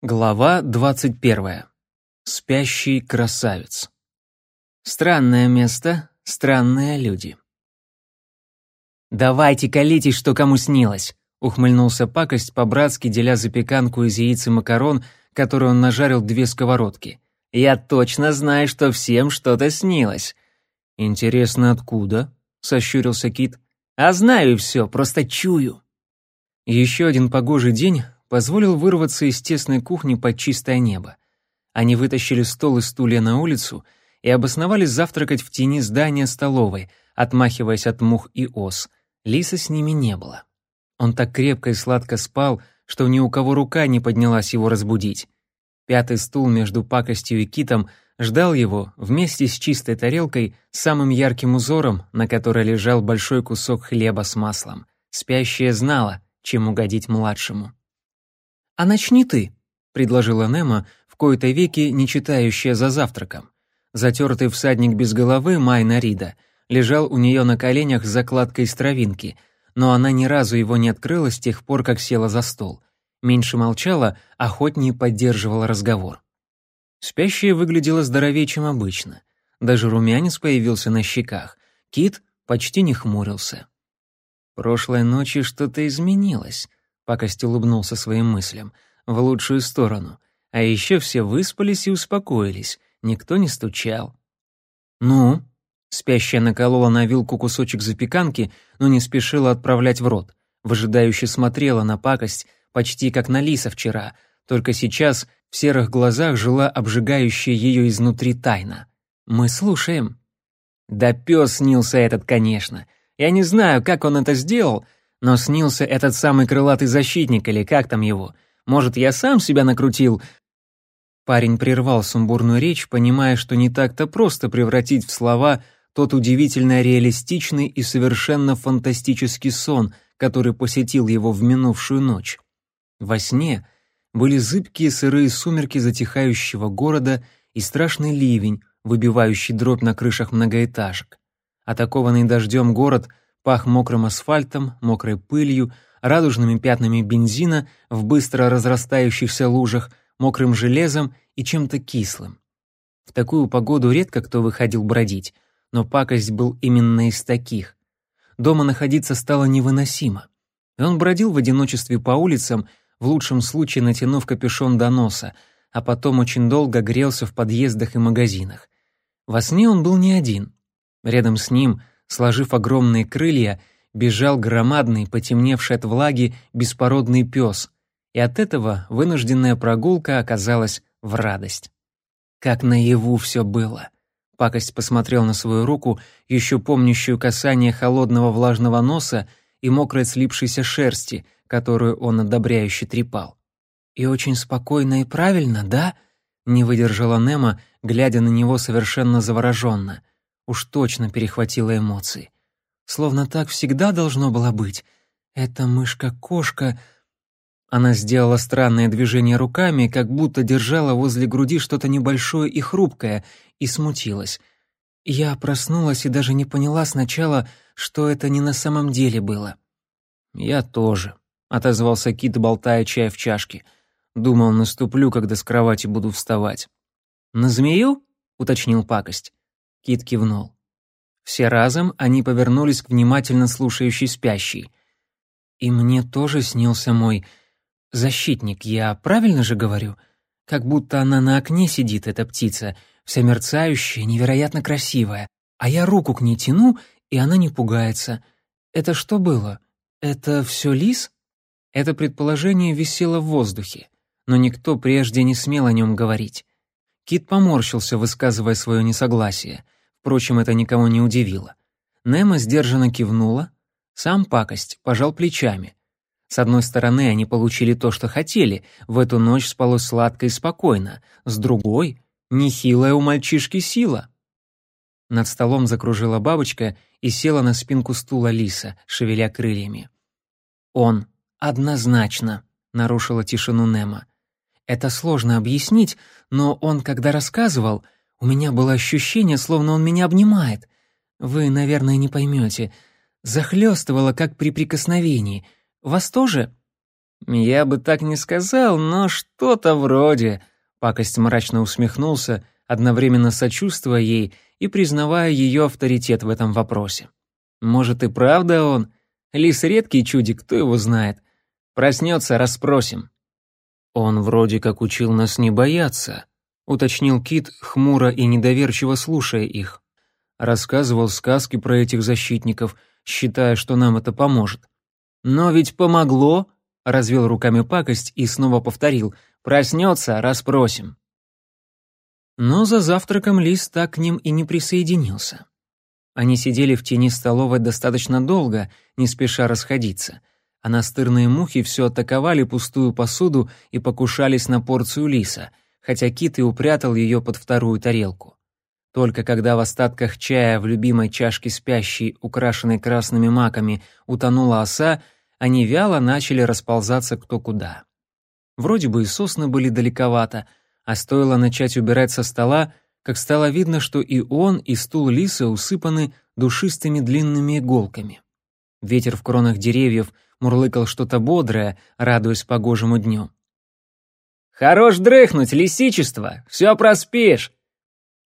Глава 21. Спящий красавец. Странное место, странные люди. «Давайте колитесь, что кому снилось», — ухмыльнулся пакость, по-братски деля запеканку из яиц и макарон, которую он нажарил две сковородки. «Я точно знаю, что всем что-то снилось». «Интересно, откуда?» — сощурился Кит. «А знаю все, просто чую». Еще один погожий день позволил вырваться из тесной кухни под чистое небо. Они вытащили стол и стулья на улицу и обосновались завтракать в тени здания столовой, отмахиваясь от мух и ос. Лиса с ними не было. Он так крепко и сладко спал, что ни у кого рука не поднялась его разбудить. Пятый стул между пакостью и китом ждал его вместе с чистой тарелкой самым ярким узором, на которой лежал большой кусок хлеба с маслом. Спящая знала, чем угодить младшему. «А начни ты», — предложила Немо, в кои-то веки не читающая за завтраком. Затертый всадник без головы Майна Рида лежал у нее на коленях с закладкой из травинки, но она ни разу его не открыла с тех пор, как села за стол. Меньше молчала, охотнее поддерживала разговор. Спящая выглядела здоровее, чем обычно. Даже румянец появился на щеках. Кит почти не хмурился. Прошлой ночью что-то изменилось. Пакость улыбнулся своим мыслям. В лучшую сторону. А еще все выспались и успокоились. Никто не стучал. «Ну?» Спящая наколола на вилку кусочек запеканки, но не спешила отправлять в рот. Выжидающе смотрела на пакость, почти как на лиса вчера, только сейчас в серых глазах жила обжигающая ее изнутри тайна. «Мы слушаем». Да пес снился этот, конечно. Я не знаю, как он это сделал, но снился этот самый крылатый защитник, или как там его. Может, я сам себя накрутил?» Парень прервал сумбурную речь, понимая, что не так-то просто превратить в слова тот удивительно реалистичный и совершенно фантастический сон, который посетил его в минувшую ночь. Во сне были зыбкие сырые сумерки затихающего города и страшный ливень, выбивающий дробь на крышах многоэтажек. Атакованный дождем город пах мокрым асфальтом, мокрой пылью, радужными пятнами бензина в быстро разрастающихся лужах, мокрым железом и чем-то кислым. В такую погоду редко кто выходил бродить, но пакость был именно из таких. Дома находиться стало невыносимо. И он бродил в одиночестве по улицам, в лучшем случае натянув капюшон до носа, а потом очень долго грелся в подъездах и магазинах. Во сне он был не один. Рядом с ним — Сложив огромные крылья, бежал громадный, потемневший от влаги, беспородный пес, и от этого вынужденная прогулка оказалась в радость. Как наяву все было. Пакость посмотрел на свою руку, еще помнящую касание холодного влажного носа и мокрой слипшейся шерсти, которую он одобряюще трепал. «И очень спокойно и правильно, да?» — не выдержала Немо, глядя на него совершенно завороженно — уж точно перехватила эмоции. Словно так всегда должно было быть. Эта мышка-кошка... Она сделала странное движение руками, как будто держала возле груди что-то небольшое и хрупкое, и смутилась. Я проснулась и даже не поняла сначала, что это не на самом деле было. «Я тоже», — отозвался Кит, болтая чай в чашке. «Думал, наступлю, когда с кровати буду вставать». «На змею?» — уточнил пакость. Кит кивнул. Все разом они повернулись к внимательно слушающей спящей. «И мне тоже снился мой защитник, я правильно же говорю? Как будто она на окне сидит, эта птица, вся мерцающая, невероятно красивая, а я руку к ней тяну, и она не пугается. Это что было? Это все лис?» Это предположение висело в воздухе, но никто прежде не смел о нем говорить. Кит поморщился, высказывая свое несогласие — Впрочем, это никого не удивило. Немо сдержанно кивнула, сам пакость пожал плечами. С одной стороны, они получили то, что хотели, в эту ночь спалось сладко и спокойно, с другой — нехилая у мальчишки сила. Над столом закружила бабочка и села на спинку стула лиса, шевеля крыльями. «Он однозначно», — нарушила тишину Немо. «Это сложно объяснить, но он, когда рассказывал, — у меня было ощущение, словно он меня обнимает. Вы, наверное, не поймете. Захлестывало, как при прикосновении. Вас тоже?» «Я бы так не сказал, но что-то вроде...» Пакость мрачно усмехнулся, одновременно сочувствуя ей и признавая ее авторитет в этом вопросе. «Может и правда он? Лис редкий чудик, кто его знает. Проснется, расспросим». «Он вроде как учил нас не бояться», — уточнил Кит, хмуро и недоверчиво слушая их. Рассказывал сказки про этих защитников, считая, что нам это поможет. «Но ведь помогло», — развел руками пакость и снова повторил, «проснется, расспросим». Но за завтраком Лис так к ним и не присоединился. Они сидели в тени столовой достаточно долго, не спеша расходиться — а настырные мухи все атаковали пустую посуду и покушались на порцию лиса, хотя кит и упрятал ее под вторую тарелку. Только когда в остатках чая в любимой чашке спящей, украшенной красными маками, утонула оса, они вяло начали расползаться кто куда. Вроде бы и сосны были далековато, а стоило начать убирать со стола, как стало видно, что и он, и стул лиса усыпаны душистыми длинными иголками. Ветер в кронах деревьев — мурлыкал что-то бодрое, радуясь погожему дню. «Хорош дрыхнуть, лисичество! Все проспишь!»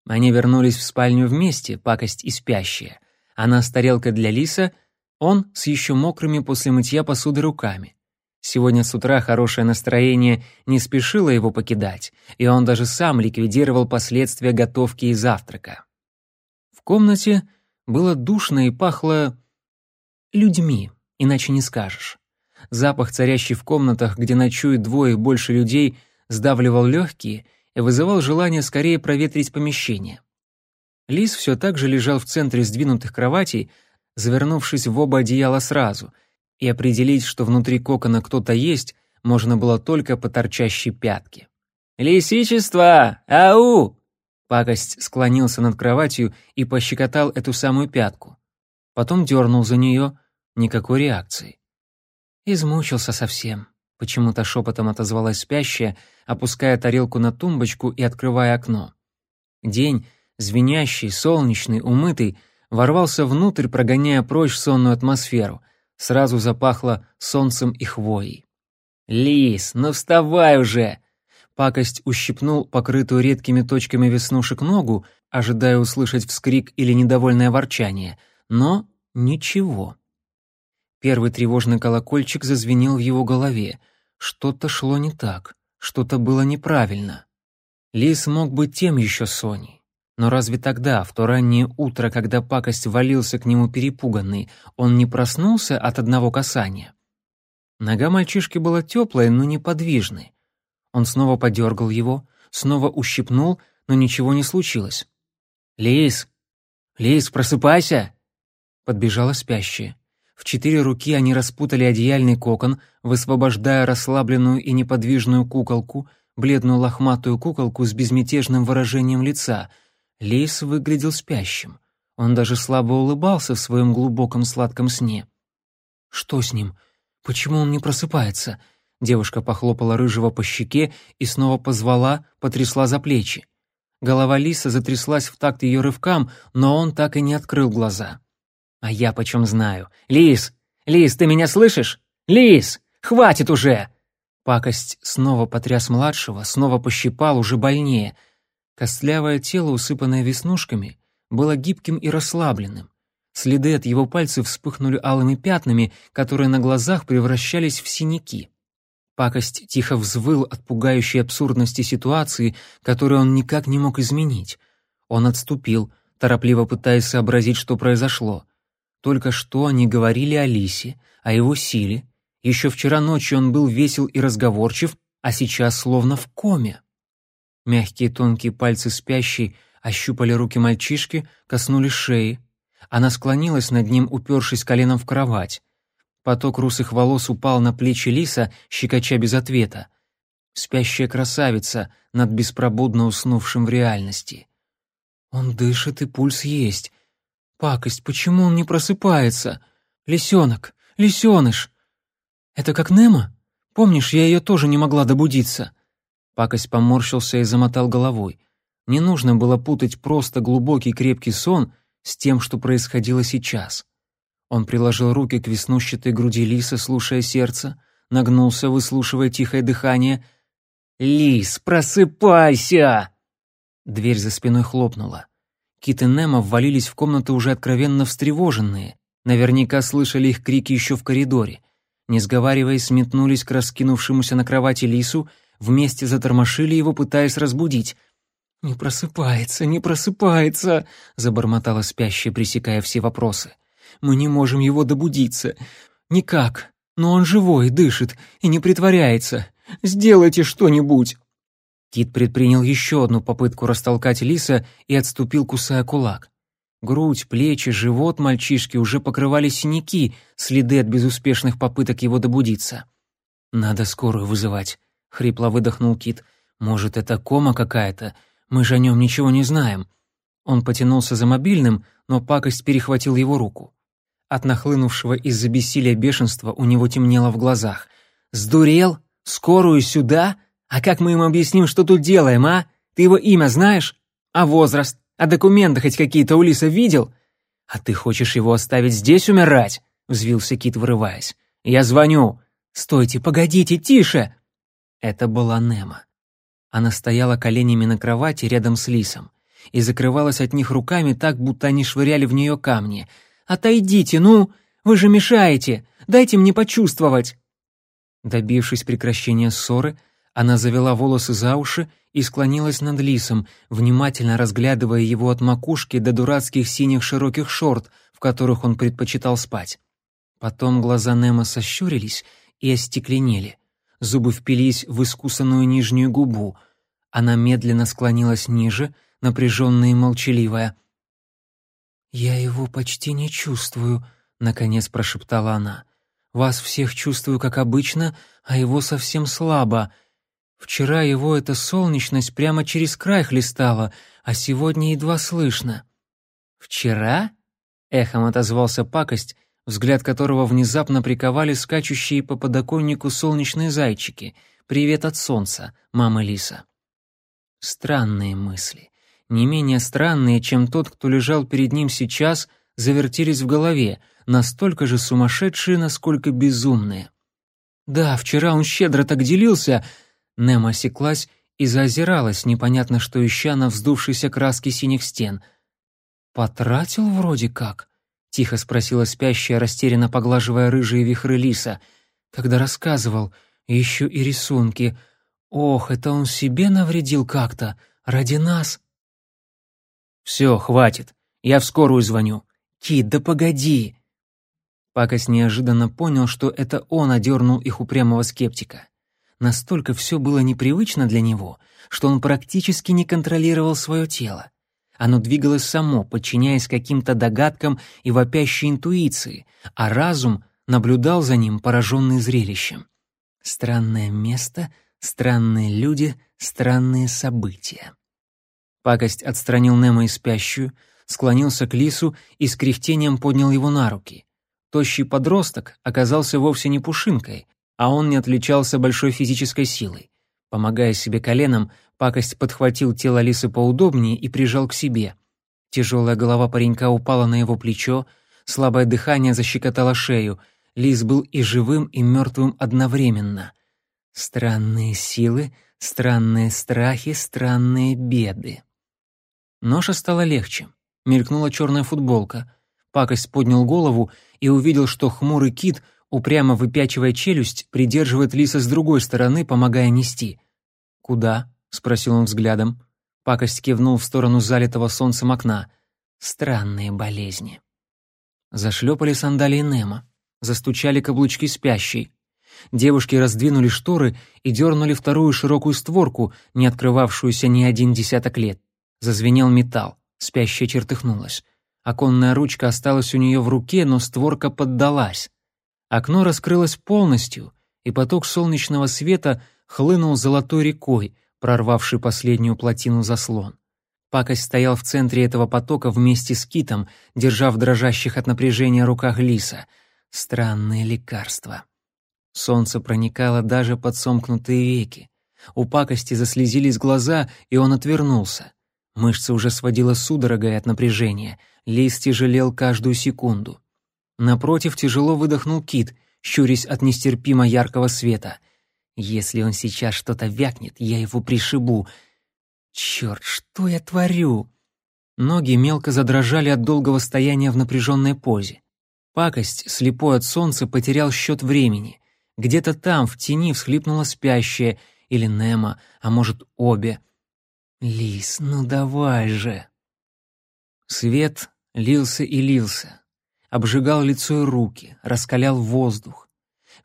Они вернулись в спальню вместе, пакость и спящая. Она с тарелкой для лиса, он с еще мокрыми после мытья посуды руками. Сегодня с утра хорошее настроение не спешило его покидать, и он даже сам ликвидировал последствия готовки и завтрака. В комнате было душно и пахло людьми иначе не скажешь. Запах, царящий в комнатах, где ночуют двое и больше людей, сдавливал легкие и вызывал желание скорее проветрить помещение. Лис все так же лежал в центре сдвинутых кроватей, завернувшись в оба одеяла сразу, и определить, что внутри кокона кто-то есть, можно было только по торчащей пятке. «Лисичество! Ау!» Пакость склонился над кроватью и пощекотал эту самую пятку. Потом дернул за нее — Никакой реакции. Измучился совсем. Почему-то шепотом отозвалась спящая, опуская тарелку на тумбочку и открывая окно. День, звенящий, солнечный, умытый, ворвался внутрь, прогоняя прочь сонную атмосферу. Сразу запахло солнцем и хвоей. «Лис, ну вставай уже!» Пакость ущипнул покрытую редкими точками веснушек ногу, ожидая услышать вскрик или недовольное ворчание. Но ничего. Первый тревожный колокольчик зазвенел в его голове. Что-то шло не так, что-то было неправильно. Лис мог быть тем еще Соней. Но разве тогда, в то раннее утро, когда пакость валился к нему перепуганный, он не проснулся от одного касания? Нога мальчишки была теплая, но неподвижной. Он снова подергал его, снова ущипнул, но ничего не случилось. «Лис! Лис, просыпайся!» Подбежала спящая. В четыре руки они распутали одеяльный кокон, высвобождая расслабленную и неподвижную куколку, бледную лохматую куколку с безмятежным выражением лица. Лейс выглядел спящим. Он даже слабо улыбался в своем глубоком сладком сне. «Что с ним? Почему он не просыпается?» Девушка похлопала рыжего по щеке и снова позвала, потрясла за плечи. Голова Лиса затряслась в такт ее рывкам, но он так и не открыл глаза. А я почем знаю? Лис! Лис, ты меня слышишь? Лис! Хватит уже! Пакость снова потряс младшего, снова пощипал, уже больнее. Костлявое тело, усыпанное веснушками, было гибким и расслабленным. Следы от его пальцев вспыхнули алыми пятнами, которые на глазах превращались в синяки. Пакость тихо взвыл от пугающей абсурдности ситуации, которую он никак не мог изменить. Он отступил, торопливо пытаясь сообразить, что произошло. Только что они говорили о Лисе, о его силе. Еще вчера ночью он был весел и разговорчив, а сейчас словно в коме. Мягкие тонкие пальцы спящей ощупали руки мальчишки, коснулись шеи. Она склонилась над ним, упершись коленом в кровать. Поток русых волос упал на плечи Лиса, щекоча без ответа. Спящая красавица над беспробудно уснувшим в реальности. «Он дышит, и пульс есть», Пакость, почему он не просыпается? Лисенок, лисеныш. Это как Немо? Помнишь, я ее тоже не могла добудиться. Пакость поморщился и замотал головой. Не нужно было путать просто глубокий крепкий сон с тем, что происходило сейчас. Он приложил руки к веснущатой груди лиса, слушая сердце, нагнулся, выслушивая тихое дыхание. «Лис, просыпайся!» Дверь за спиной хлопнула. Кит и Немо ввалились в комнату уже откровенно встревоженные. Наверняка слышали их крики еще в коридоре. Не сговариваясь, сметнулись к раскинувшемуся на кровати лису, вместе затормошили его, пытаясь разбудить. «Не просыпается, не просыпается», — забормотала спящая, пресекая все вопросы. «Мы не можем его добудиться. Никак. Но он живой, дышит и не притворяется. Сделайте что-нибудь!» Кит предпринял еще одну попытку растолкать лиса и отступил, кусая кулак. Грудь, плечи, живот мальчишки уже покрывали синяки, следы от безуспешных попыток его добудиться. «Надо скорую вызывать», — хрипло выдохнул Кит. «Может, это кома какая-то? Мы же о нем ничего не знаем». Он потянулся за мобильным, но пакость перехватил его руку. От нахлынувшего из-за бессилия бешенства у него темнело в глазах. «Сдурел? Скорую сюда? А как мы им объясним, что тут делаем, а? Ты его имя знаешь? А возраст? А документы хоть какие-то у Лиса видел? А ты хочешь его оставить здесь умирать? Взвился Кит, вырываясь. Я звоню. Стойте, погодите, тише. Это была Нема. Она стояла коленями на кровати рядом с Лисом и закрывалась от них руками так, будто они швыряли в нее камни. «Отойдите, ну! Вы же мешаете! Дайте мне почувствовать!» Добившись прекращения ссоры, она завела волосы за уши и склонилась над лисом, внимательно разглядывая его от макушки до дурацких синих широких шорт, в которых он предпочитал спать. Потом глаза Немо сощурились и остекленели. Зубы впились в искусанную нижнюю губу. Она медленно склонилась ниже, напряженная и молчаливая. «Я его почти не чувствую», — наконец прошептала она. «Вас всех чувствую, как обычно, а его совсем слабо. Вчера его эта солнечность прямо через край хлестала, а сегодня едва слышно. «Вчера?» — эхом отозвался пакость, взгляд которого внезапно приковали скачущие по подоконнику солнечные зайчики. «Привет от солнца, мама Лиса». Странные мысли, не менее странные, чем тот, кто лежал перед ним сейчас, завертелись в голове, настолько же сумасшедшие, насколько безумные. Да, вчера он щедро так делился, Немо осеклась и заозиралась, непонятно что ища на вздувшейся краске синих стен. «Потратил вроде как?» — тихо спросила спящая, растерянно поглаживая рыжие вихры лиса. «Когда рассказывал, еще и рисунки. Ох, это он себе навредил как-то, ради нас». «Все, хватит, я в скорую звоню». «Кит, да погоди!» Пакость неожиданно понял, что это он одернул их упрямого скептика. Настолько все было непривычно для него, что он практически не контролировал свое тело. Оно двигалось само, подчиняясь каким-то догадкам и вопящей интуиции, а разум наблюдал за ним, пораженный зрелищем. Странное место, странные люди, странные события. Пакость отстранил Немо и спящую, склонился к лису и с кряхтением поднял его на руки. Тощий подросток оказался вовсе не пушинкой, а он не отличался большой физической силой. Помогая себе коленом, пакость подхватил тело лисы поудобнее и прижал к себе. Тяжелая голова паренька упала на его плечо, слабое дыхание защекотало шею. Лис был и живым, и мертвым одновременно. Странные силы, странные страхи, странные беды. Ноша стало легче. Мелькнула черная футболка. Пакость поднял голову и увидел, что хмурый кит — упрямо выпячивая челюсть, придерживает лиса с другой стороны, помогая нести. «Куда?» — спросил он взглядом. Пакость кивнул в сторону залитого солнцем окна. Странные болезни. Зашлепали сандалии Немо. Застучали каблучки спящей. Девушки раздвинули шторы и дернули вторую широкую створку, не открывавшуюся ни один десяток лет. Зазвенел металл. Спящая чертыхнулась. Оконная ручка осталась у нее в руке, но створка поддалась. Окно раскрылось полностью, и поток солнечного света хлынул золотой рекой, прорвавший последнюю плотину заслон. Пакость стоял в центре этого потока вместе с китом, держа в дрожащих от напряжения руках лиса. Странное лекарство. Солнце проникало даже под сомкнутые веки. У пакости заслезились глаза, и он отвернулся. Мышцы уже сводило судорогой от напряжения. Лис тяжелел каждую секунду. Напротив тяжело выдохнул кит, щурясь от нестерпимо яркого света. «Если он сейчас что-то вякнет, я его пришибу. Черт, что я творю?» Ноги мелко задрожали от долгого стояния в напряженной позе. Пакость, слепой от солнца, потерял счет времени. Где-то там, в тени, всхлипнула спящая, или Немо, а может, обе. «Лис, ну давай же!» Свет лился и лился, обжигал лицо и руки, раскалял воздух.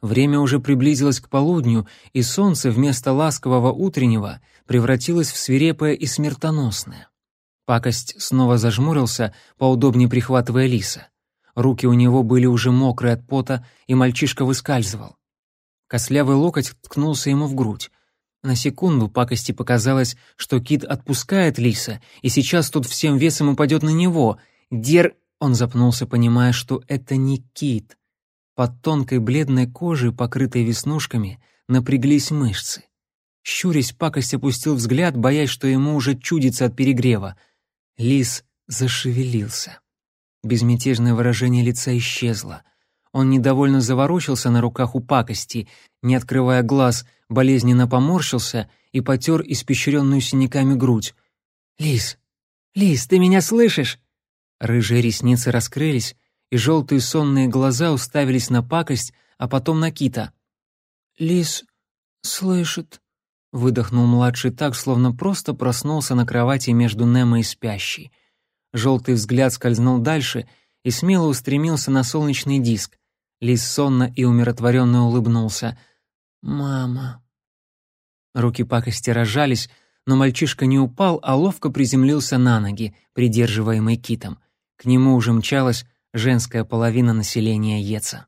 Время уже приблизилось к полудню, и солнце вместо ласкового утреннего превратилось в свирепое и смертоносное. Пакость снова зажмурился, поудобнее прихватывая лиса. Руки у него были уже мокрые от пота, и мальчишка выскальзывал. Кослявый локоть ткнулся ему в грудь. На секунду пакости показалось, что кит отпускает лиса, и сейчас тут всем весом упадет на него. Дер... Он запнулся, понимая, что это не кит. Под тонкой бледной кожей, покрытой веснушками, напряглись мышцы. Щурясь, пакость опустил взгляд, боясь, что ему уже чудится от перегрева. Лис зашевелился. Безмятежное выражение лица исчезло — он недовольно заворочился на руках у пакости, не открывая глаз, болезненно поморщился и потер испещренную синяками грудь. «Лис! Лис, ты меня слышишь?» Рыжие ресницы раскрылись, и желтые сонные глаза уставились на пакость, а потом на кита. «Лис слышит», — выдохнул младший так, словно просто проснулся на кровати между Немо и спящей. Желтый взгляд скользнул дальше и смело устремился на солнечный диск. Лис сонно и умиротворенно улыбнулся. «Мама». Руки пакости разжались, но мальчишка не упал, а ловко приземлился на ноги, придерживаемый китом. К нему уже мчалась женская половина населения Еца.